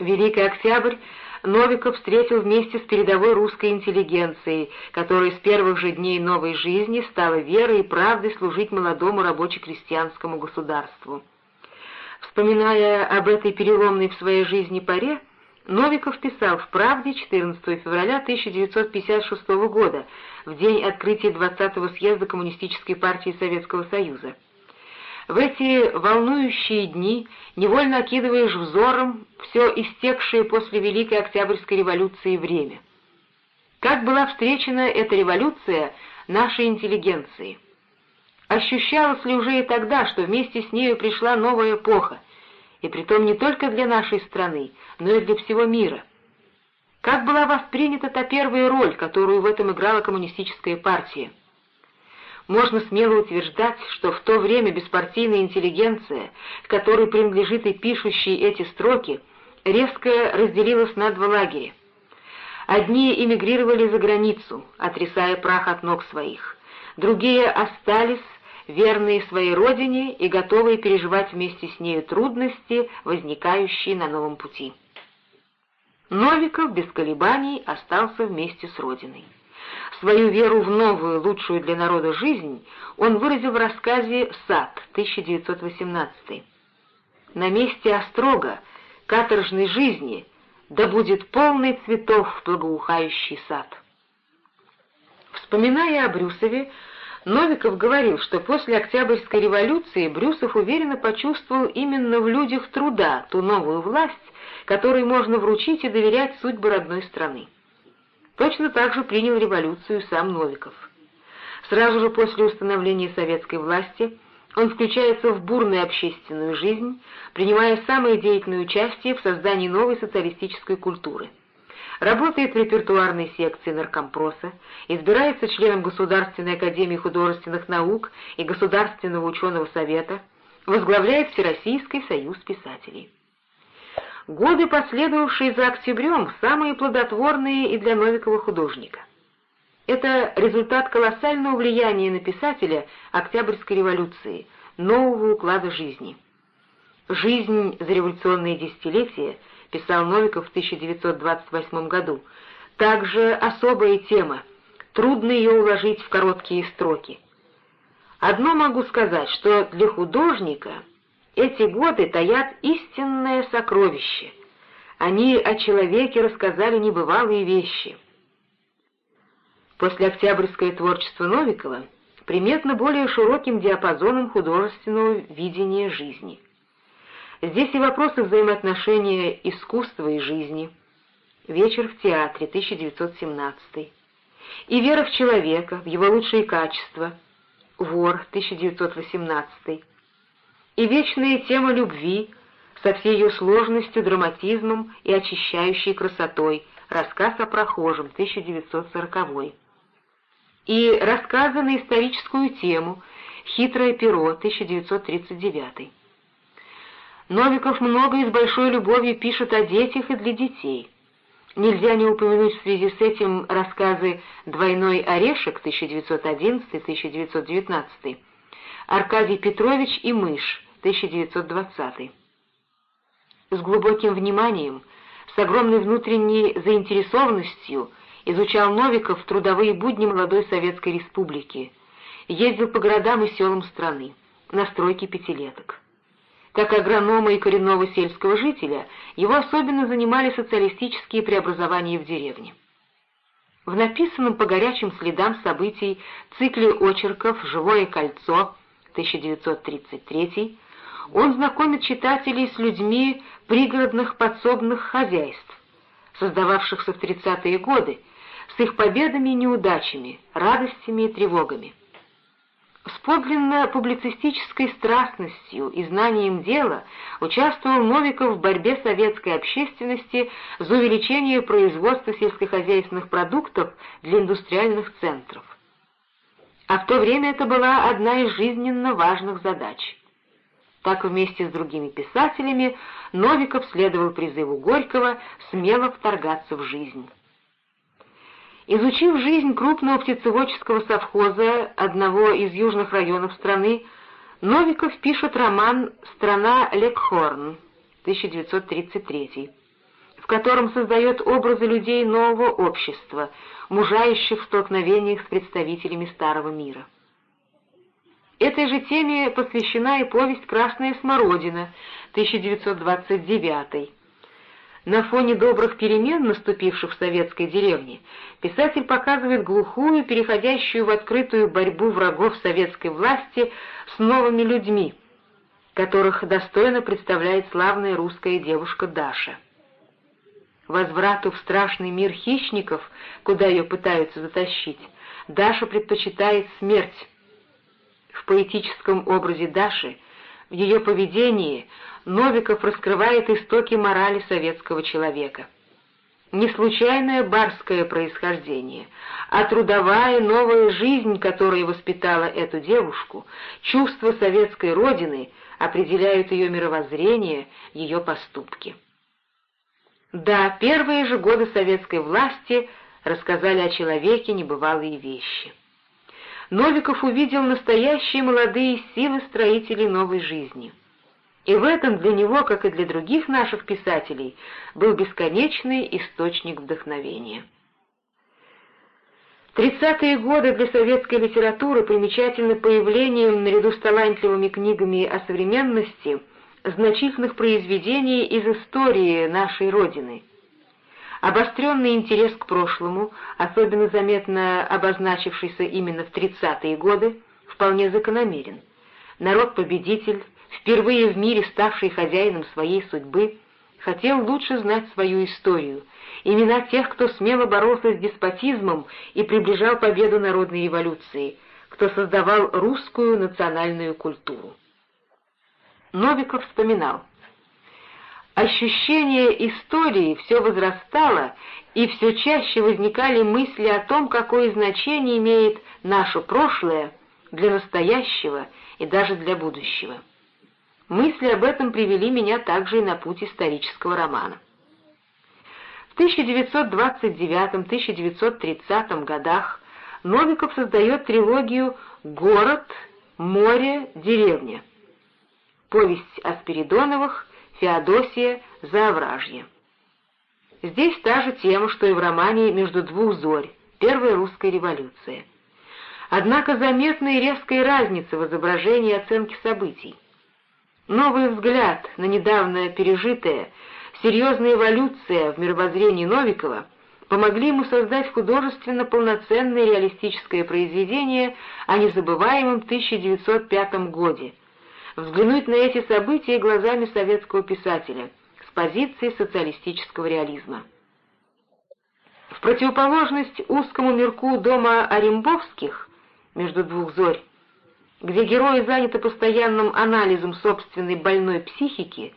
Великий Октябрь Новиков встретил вместе с передовой русской интеллигенцией, которая с первых же дней новой жизни стала верой и правдой служить молодому рабоче-крестьянскому государству. Вспоминая об этой переломной в своей жизни поре, Новиков писал в «Правде» 14 февраля 1956 года, в день открытия 20-го съезда Коммунистической партии Советского Союза. В эти волнующие дни невольно окидываешь взором все истекшее после Великой Октябрьской революции время. Как была встречена эта революция нашей интеллигенции? Ощущалось ли уже и тогда, что вместе с нею пришла новая эпоха, и притом не только для нашей страны, но и для всего мира? Как была воспринята та первая роль, которую в этом играла коммунистическая партия? Можно смело утверждать, что в то время беспартийная интеллигенция, которой принадлежит и пишущие эти строки, резко разделилась на два лагеря. Одни эмигрировали за границу, отрисая прах от ног своих, другие остались, верные своей родине и готовые переживать вместе с нею трудности, возникающие на новом пути. Новиков без колебаний остался вместе с родиной. Свою веру в новую, лучшую для народа жизнь он выразил в рассказе «Сад» 1918. «На месте острога, каторжной жизни, да будет полный цветов благоухающий сад». Вспоминая о Брюсове, Новиков говорил, что после Октябрьской революции Брюсов уверенно почувствовал именно в людях труда ту новую власть, которой можно вручить и доверять судьбы родной страны. Точно так же принял революцию сам Новиков. Сразу же после установления советской власти он включается в бурную общественную жизнь, принимая самое деятельное участие в создании новой социалистической культуры. Работает в репертуарной секции наркомпроса, избирается членом Государственной академии художественных наук и Государственного ученого совета, возглавляет Всероссийский союз писателей. Годы, последовавшие за октябрем, самые плодотворные и для Новикова художника. Это результат колоссального влияния на писателя Октябрьской революции, нового уклада жизни. «Жизнь за революционные десятилетия», писал Новиков в 1928 году, также особая тема, трудно ее уложить в короткие строки. Одно могу сказать, что для художника эти годы таят истинное сокровище. Они о человеке рассказали небывалые вещи. После октябрьское творчество Новикова приметно более широким диапазоном художественного видения жизни. Здесь и вопросы взаимоотношения искусства и жизни. «Вечер в театре» 1917 и вера в человека, в его лучшие качества. «Вор» 1918 и вечная тема любви со всей ее сложностью, драматизмом и очищающей красотой, рассказ о прохожем, 1940 и рассказы на историческую тему «Хитрое перо», 1939 Новиков много и с большой любовью пишет о детях и для детей. Нельзя не упомянуть в связи с этим рассказы «Двойной орешек» 1911-1919, «Аркадий Петрович и мышь» 1920. С глубоким вниманием, с огромной внутренней заинтересованностью изучал Новиков трудовые будни молодой Советской Республики, ездил по городам и селам страны, на стройки пятилеток. Как агронома и коренного сельского жителя, его особенно занимали социалистические преобразования в деревне. В написанном по горячим следам событий цикле очерков «Живое кольцо» 1933 он знакомит читателей с людьми пригородных подсобных хозяйств, создававшихся в 30-е годы, с их победами и неудачами, радостями и тревогами. С подлинно публицистической страстностью и знанием дела участвовал Новиков в борьбе советской общественности за увеличение производства сельскохозяйственных продуктов для индустриальных центров. А в то время это была одна из жизненно важных задач – так вместе с другими писателями Новиков следовал призыву Горького смело вторгаться в жизнь. Изучив жизнь крупного птицеводческого совхоза одного из южных районов страны, Новиков пишет роман «Страна Лекхорн» 1933. котором создает образы людей нового общества, мужающих в столкновениях с представителями старого мира. Этой же теме посвящена и повесть «Красная смородина» 1929 на фоне добрых перемен, наступивших в советской деревне, писатель показывает глухую, переходящую в открытую борьбу врагов советской власти с новыми людьми, которых достойно представляет славная русская девушка Даша. Возврату в страшный мир хищников, куда ее пытаются затащить, Даша предпочитает смерть. В поэтическом образе Даши, в ее поведении – Новиков раскрывает истоки морали советского человека. Не случайное барское происхождение, а трудовая новая жизнь, которая воспитала эту девушку, чувство советской родины определяют ее мировоззрение, ее поступки. Да, первые же годы советской власти рассказали о человеке небывалые вещи. Новиков увидел настоящие молодые силы строителей новой жизни — и в этом для него, как и для других наших писателей, был бесконечный источник вдохновения. Тридцатые годы для советской литературы примечательны появлением, наряду с талантливыми книгами о современности, значительных произведений из истории нашей Родины. Обостренный интерес к прошлому, особенно заметно обозначившийся именно в тридцатые годы, вполне закономерен. Народ-победитель, впервые в мире ставший хозяином своей судьбы, хотел лучше знать свою историю, имена тех, кто смело боролся с деспотизмом и приближал победу народной революции, кто создавал русскую национальную культуру. Новиков вспоминал. Ощущение истории все возрастало, и все чаще возникали мысли о том, какое значение имеет наше прошлое для настоящего и даже для будущего. Мысли об этом привели меня также и на путь исторического романа. В 1929-1930 годах Новиков создает трилогию «Город», «Море», «Деревня». Повесть о Спиридоновых, Феодосия, Заовражье. Здесь та же тема, что и в романе «Между двух зорь», Первая русская революция. Однако заметна и резкая разница в изображении и оценке событий. Новый взгляд на недавно пережитое, серьезная эволюция в мировоззрении Новикова помогли ему создать художественно полноценное реалистическое произведение о незабываемом 1905 годе, взглянуть на эти события глазами советского писателя с позиции социалистического реализма. В противоположность узкому мирку дома Орембовских между двух зорь где герои заняты постоянным анализом собственной больной психики,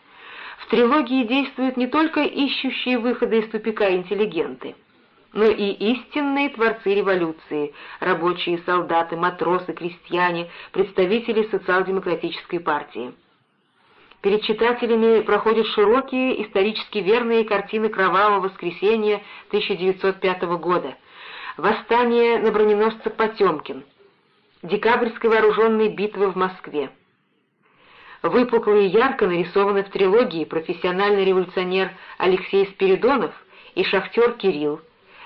в трилогии действуют не только ищущие выхода из тупика интеллигенты, но и истинные творцы революции, рабочие, солдаты, матросы, крестьяне, представители социал-демократической партии. Перед читателями проходят широкие, исторически верные картины кровавого воскресенья 1905 года, восстание на броненосце Потемкин, декабрьской вооруженной битвы в Москве. Выпукло и ярко нарисованы в трилогии профессиональный революционер Алексей Спиридонов и шахтер Кирилл,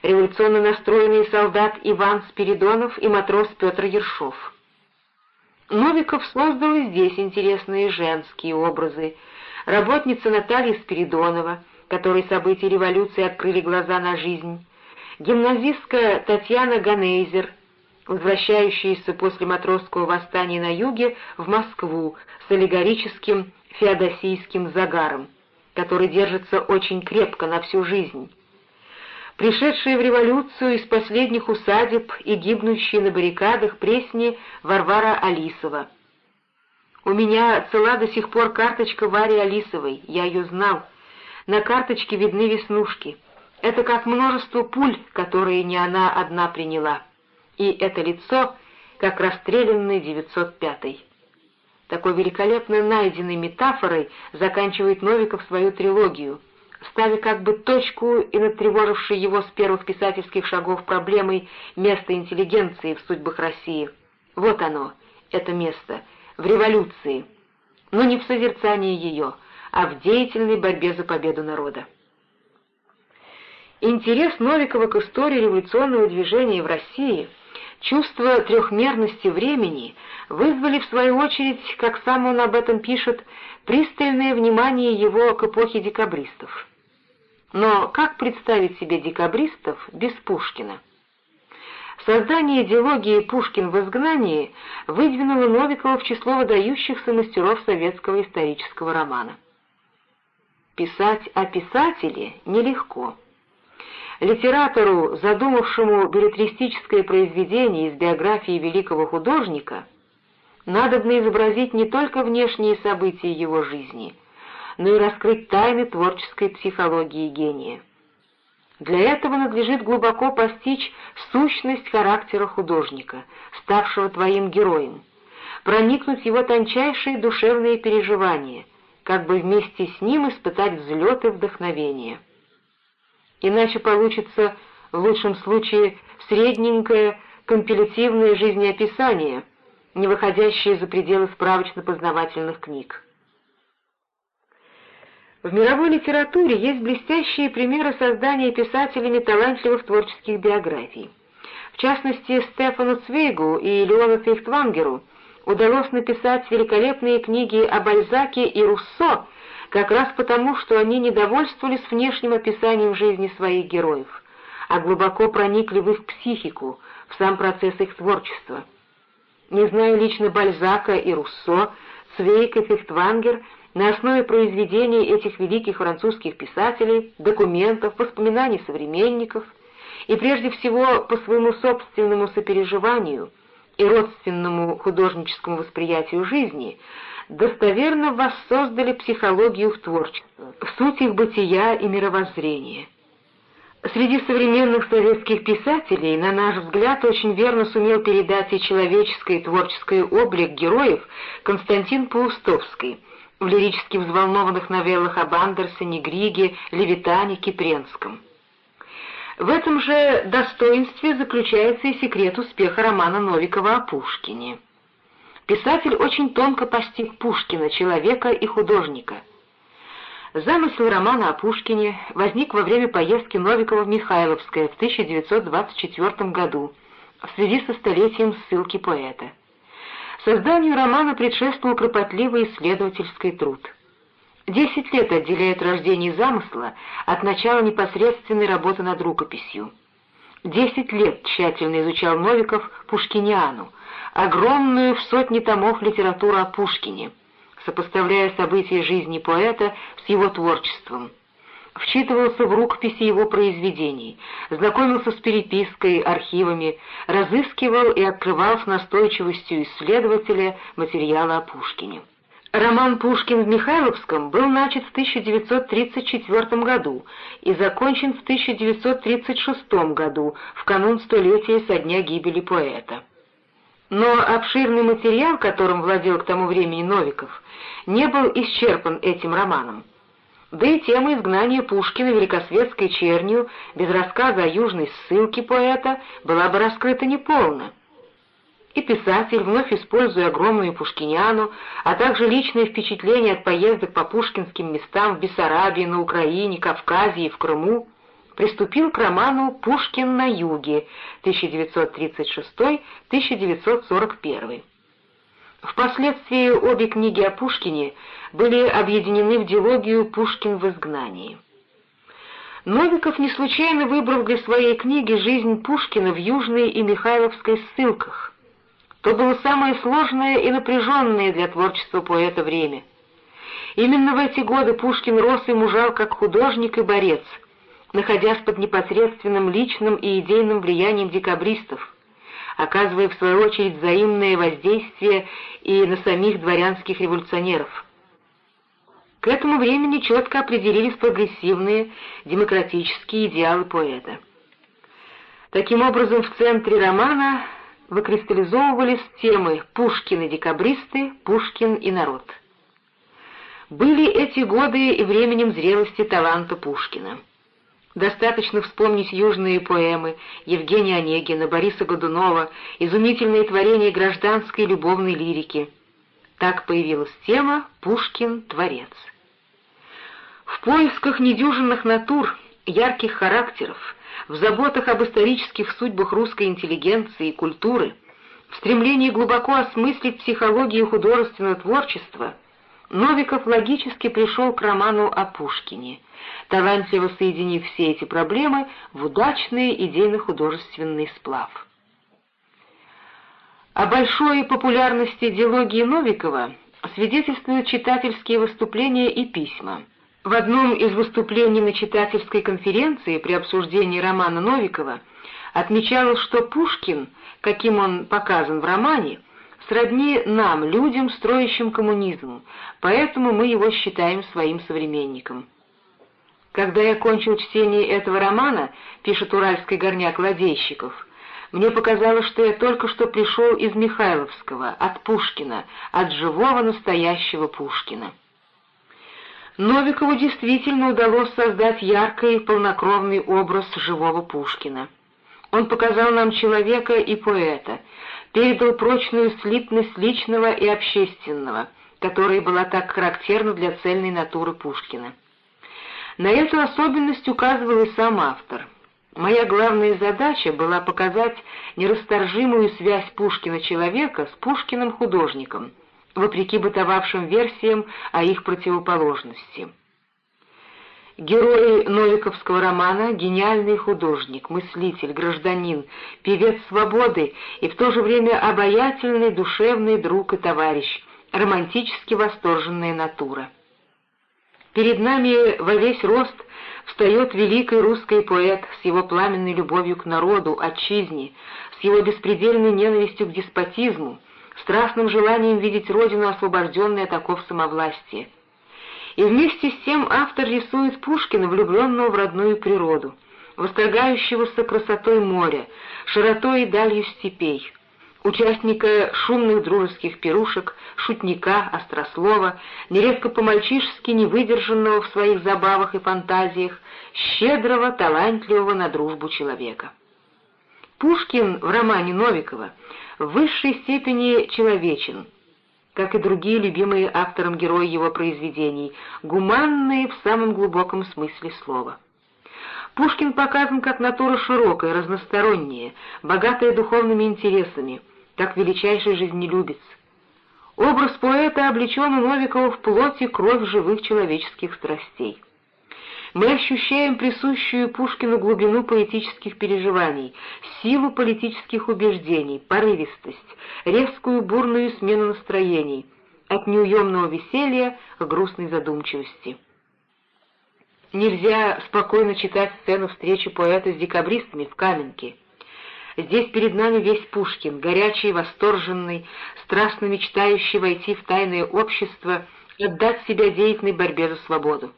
революционно настроенный солдат Иван Спиридонов и матрос Петр Ершов. Новиков создал и здесь интересные женские образы. Работница Наталья Спиридонова, которой события революции открыли глаза на жизнь, гимназистка Татьяна Ганейзер, возвращающиеся после матросского восстания на юге в Москву с аллегорическим феодосийским загаром, который держится очень крепко на всю жизнь. Пришедшие в революцию из последних усадеб и гибнущие на баррикадах пресни Варвара Алисова. У меня цела до сих пор карточка Вари Алисовой, я ее знал. На карточке видны веснушки. Это как множество пуль, которые не она одна приняла и это лицо, как расстрелянный 905-й. Такой великолепно найденной метафорой заканчивает Новиков свою трилогию, ставя как бы точку и над тревожившей его с первых писательских шагов проблемой места интеллигенции в судьбах России. Вот оно, это место, в революции, но не в созерцании ее, а в деятельной борьбе за победу народа. Интерес Новикова к истории революционного движения в России, чувство трехмерности времени вызвали, в свою очередь, как сам он об этом пишет, пристальное внимание его к эпохе декабристов. Но как представить себе декабристов без Пушкина? Создание идеологии «Пушкин в изгнании» выдвинуло Новикова в число выдающихся мастеров советского исторического романа. Писать о писателе нелегко. Литератору, задумавшему билетристическое произведение из биографии великого художника, надобно изобразить не только внешние события его жизни, но и раскрыть тайны творческой психологии гения. Для этого надлежит глубоко постичь сущность характера художника, ставшего твоим героем, проникнуть его тончайшие душевные переживания, как бы вместе с ним испытать взлеты вдохновения. Иначе получится, в лучшем случае, средненькое компилятивное жизнеописание, не выходящее за пределы справочно-познавательных книг. В мировой литературе есть блестящие примеры создания писателями талантливых творческих биографий. В частности, Стефану Цвейгу и Леону Фейхтвангеру удалось написать великолепные книги о Бальзаке и Руссо как раз потому, что они не довольствовались внешним описанием жизни своих героев, а глубоко проникли в их психику, в сам процесс их творчества. Не зная лично Бальзака и Руссо, Цвейк и Фехтвангер на основе произведений этих великих французских писателей, документов, воспоминаний современников и прежде всего по своему собственному сопереживанию и родственному художническому восприятию жизни – достоверно воссоздали психологию в творчестве, суть их бытия и мировоззрения. Среди современных советских писателей, на наш взгляд, очень верно сумел передать и человеческий и творческий облик героев Константин Паустовский в лирически взволнованных новеллах об Андерсоне, Григе, Левитане, Кипренском. В этом же достоинстве заключается и секрет успеха романа Новикова о Пушкине. Писатель очень тонко постиг Пушкина, человека и художника. Замысел романа о Пушкине возник во время поездки Новикова в Михайловское в 1924 году в связи со столетием ссылки поэта. Созданию романа предшествовал кропотливый исследовательский труд. Десять лет отделяет рождение замысла от начала непосредственной работы над рукописью. Десять лет тщательно изучал Новиков Пушкиниану, огромную в сотни томов литературу о Пушкине, сопоставляя события жизни поэта с его творчеством. Вчитывался в рукописи его произведений, знакомился с перепиской, архивами, разыскивал и открывал с настойчивостью исследователя материалы о Пушкине. Роман «Пушкин в Михайловском» был начат в 1934 году и закончен в 1936 году, в канун столетия со дня гибели поэта. Но обширный материал, которым владел к тому времени Новиков, не был исчерпан этим романом. Да и тема изгнания Пушкина великосветской чернью без рассказа о южной ссылке поэта была бы раскрыта неполно. И писатель, вновь используя огромную пушкиняну, а также личные впечатления от поездок по пушкинским местам в Бессарабии, на Украине, Кавказе и в Крыму, приступил к роману «Пушкин на юге» 1936-1941. Впоследствии обе книги о Пушкине были объединены в дилогию «Пушкин в изгнании». Новиков не случайно выбрал для своей книги жизнь Пушкина в Южной и Михайловской ссылках. То было самое сложное и напряженное для творчества поэта время. Именно в эти годы Пушкин рос и мужал как художник и борец – находясь под непосредственным личным и идейным влиянием декабристов, оказывая в свою очередь взаимное воздействие и на самих дворянских революционеров. К этому времени четко определились прогрессивные демократические идеалы поэта. Таким образом, в центре романа выкристаллизовывались темы «Пушкин и декабристы», «Пушкин и народ». Были эти годы и временем зрелости таланта Пушкина. Достаточно вспомнить южные поэмы Евгения Онегина, Бориса Годунова, изумительные творения гражданской любовной лирики. Так появилась тема «Пушкин – творец». В поисках недюжинных натур ярких характеров, в заботах об исторических судьбах русской интеллигенции и культуры, в стремлении глубоко осмыслить психологию художественного творчества, Новиков логически пришел к роману о Пушкине, талантливо соединив все эти проблемы в удачный идейно-художественный сплав. О большой популярности диалогии Новикова свидетельствуют читательские выступления и письма. В одном из выступлений на читательской конференции при обсуждении романа Новикова отмечалось, что Пушкин, каким он показан в романе, сродни нам, людям, строящим коммунизм, поэтому мы его считаем своим современником. Когда я кончил чтение этого романа, пишет уральский горняк Ладейщиков, мне показалось, что я только что пришел из Михайловского, от Пушкина, от живого настоящего Пушкина. Новикову действительно удалось создать яркий и полнокровный образ живого Пушкина. Он показал нам человека и поэта, передал прочную слитность личного и общественного, которая была так характерна для цельной натуры Пушкина. На эту особенность указывал и сам автор — Моя главная задача была показать нерасторжимую связь Пушкина-человека с Пушкиным-художником, вопреки бытовавшим версиям о их противоположности. Герой Новиковского романа — гениальный художник, мыслитель, гражданин, певец свободы и в то же время обаятельный, душевный друг и товарищ, романтически восторженная натура. Перед нами во весь рост встает великий русский поэт с его пламенной любовью к народу, отчизне, с его беспредельной ненавистью к деспотизму, страстным желанием видеть родину, освобожденной от оков самовластия. И вместе с тем автор рисует Пушкина, влюбленного в родную природу, восторгающегося красотой моря, широтой и далью степей, участника шумных дружеских пирушек, шутника, острослова, нередко по-мальчишески невыдержанного в своих забавах и фантазиях, щедрого, талантливого на дружбу человека. Пушкин в романе Новикова в высшей степени человечен, как и другие любимые автором герои его произведений, гуманные в самом глубоком смысле слова. Пушкин показан как натура широкая, разносторонняя, богатая духовными интересами, как величайший жизнелюбец. Образ поэта облечен у Новикова в плоти кровь живых человеческих страстей. Мы ощущаем присущую Пушкину глубину поэтических переживаний, силу политических убеждений, порывистость, резкую бурную смену настроений, от неуемного веселья к грустной задумчивости. Нельзя спокойно читать сцену встречи поэта с декабристами в Каменке. Здесь перед нами весь Пушкин, горячий, восторженный, страстно мечтающий войти в тайное общество, отдать себя деятельной борьбе за свободу.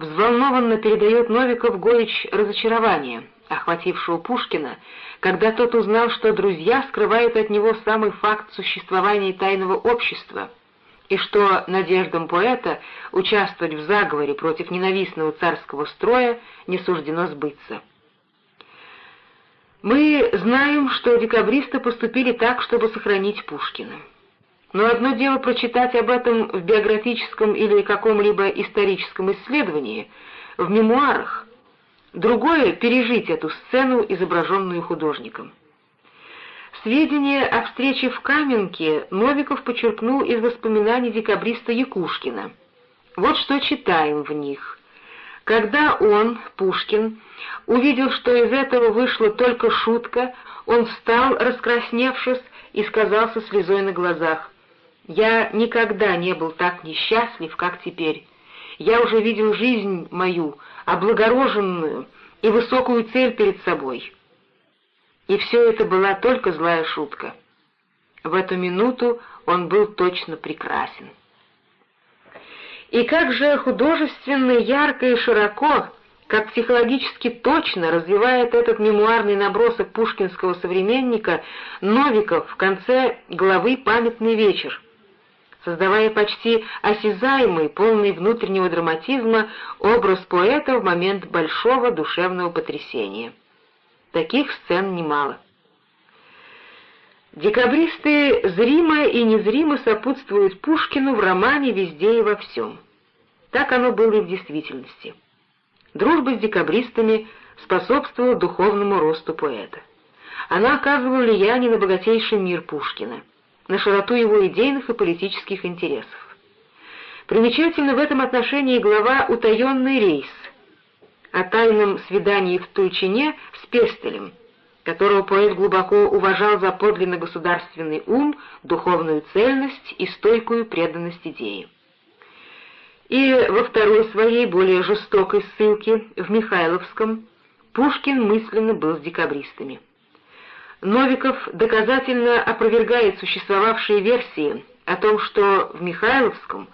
Взволнованно передает Новиков горечь разочарования, охватившего Пушкина, когда тот узнал, что друзья скрывают от него самый факт существования тайного общества, и что надеждам поэта участвовать в заговоре против ненавистного царского строя не суждено сбыться. Мы знаем, что декабристы поступили так, чтобы сохранить Пушкина. Но одно дело прочитать об этом в биографическом или каком-либо историческом исследовании, в мемуарах, другое — пережить эту сцену, изображенную художником. Сведения о встрече в Каменке Новиков подчеркнул из воспоминаний декабриста Якушкина. Вот что читаем в них. Когда он, Пушкин, увидел, что из этого вышла только шутка, он встал, раскрасневшись, и сказал со слезой на глазах, «Я никогда не был так несчастлив, как теперь. Я уже видел жизнь мою, облагороженную и высокую цель перед собой». И все это была только злая шутка. В эту минуту он был точно прекрасен. И как же художественно, ярко и широко, как психологически точно развивает этот мемуарный набросок пушкинского современника Новиков в конце главы «Памятный вечер», создавая почти осязаемый, полный внутреннего драматизма образ поэта в момент большого душевного потрясения. Таких сцен немало. Декабристы зримо и незримо сопутствуют Пушкину в романе «Везде и во всем». Так оно было и в действительности. Дружба с декабристами способствовала духовному росту поэта. Она оказывала влияние на богатейший мир Пушкина, на широту его идейных и политических интересов. Примечательно в этом отношении глава «Утаенный рейс» о тайном свидании в Тульчине с Пестелем, которого поэт глубоко уважал за подлинно государственный ум, духовную цельность и стойкую преданность идеи. И во второй своей, более жестокой ссылке, в Михайловском, Пушкин мысленно был с декабристами. Новиков доказательно опровергает существовавшие версии о том, что в Михайловском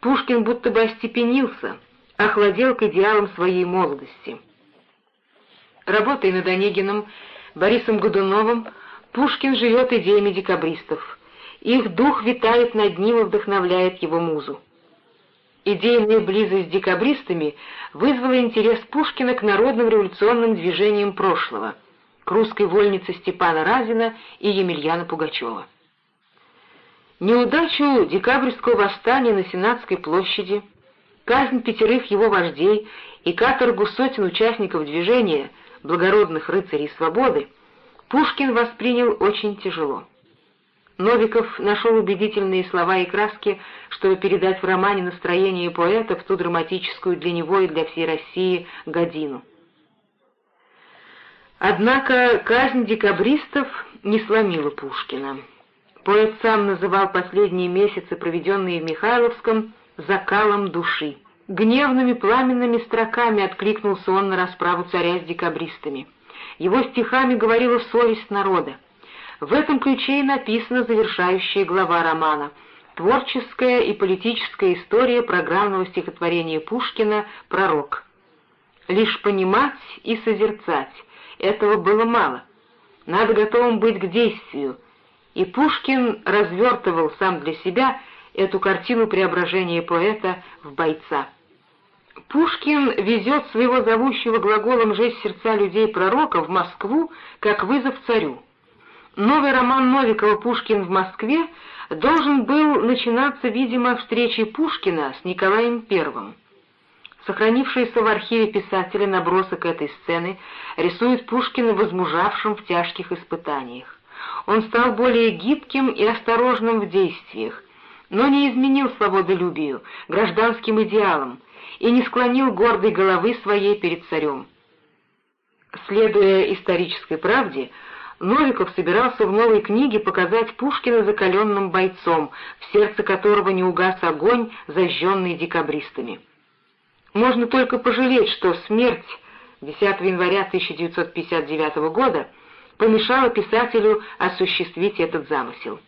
Пушкин будто бы остепенился, охладел к идеалам своей молодости. Работая над Онегиным, Борисом Годуновым, Пушкин живет идеями декабристов. Их дух витает над ним и вдохновляет его музу. Идейная близость с декабристами вызвала интерес Пушкина к народным революционным движениям прошлого, к русской вольнице Степана Разина и Емельяна Пугачева. Неудачу декабрьского восстания на Сенатской площади, казнь пятерых его вождей и каторгу сотен участников движения — благородных рыцарей свободы, Пушкин воспринял очень тяжело. Новиков нашел убедительные слова и краски, чтобы передать в романе настроение поэта в ту драматическую для него и для всей России годину. Однако казнь декабристов не сломила Пушкина. Поэт сам называл последние месяцы, проведенные в Михайловском, «закалом души». Гневными пламенными строками откликнулся он на расправу царя с декабристами. Его стихами говорила совесть народа. В этом ключе и написана завершающая глава романа «Творческая и политическая история программного стихотворения Пушкина «Пророк». Лишь понимать и созерцать — этого было мало. Надо готовым быть к действию, и Пушкин развертывал сам для себя эту картину преображения поэта в бойца. Пушкин везет своего зовущего глаголом «жесть сердца людей пророка» в Москву как вызов царю. Новый роман Новикова «Пушкин в Москве» должен был начинаться, видимо, встречей Пушкина с Николаем I. Сохранившийся в архиве писателя набросок этой сцены рисует Пушкина возмужавшим в тяжких испытаниях. Он стал более гибким и осторожным в действиях, но не изменил свободолюбию, гражданским идеалам, и не склонил гордой головы своей перед царем. Следуя исторической правде, Новиков собирался в новой книге показать Пушкина закаленным бойцом, в сердце которого не угас огонь, зажженный декабристами. Можно только пожалеть, что смерть 10 января 1959 года помешала писателю осуществить этот замысел.